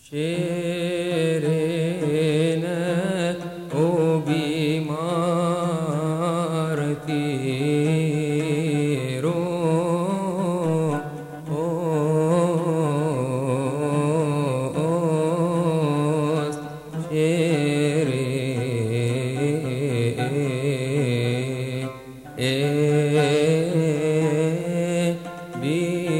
शेरे नो रो Amém.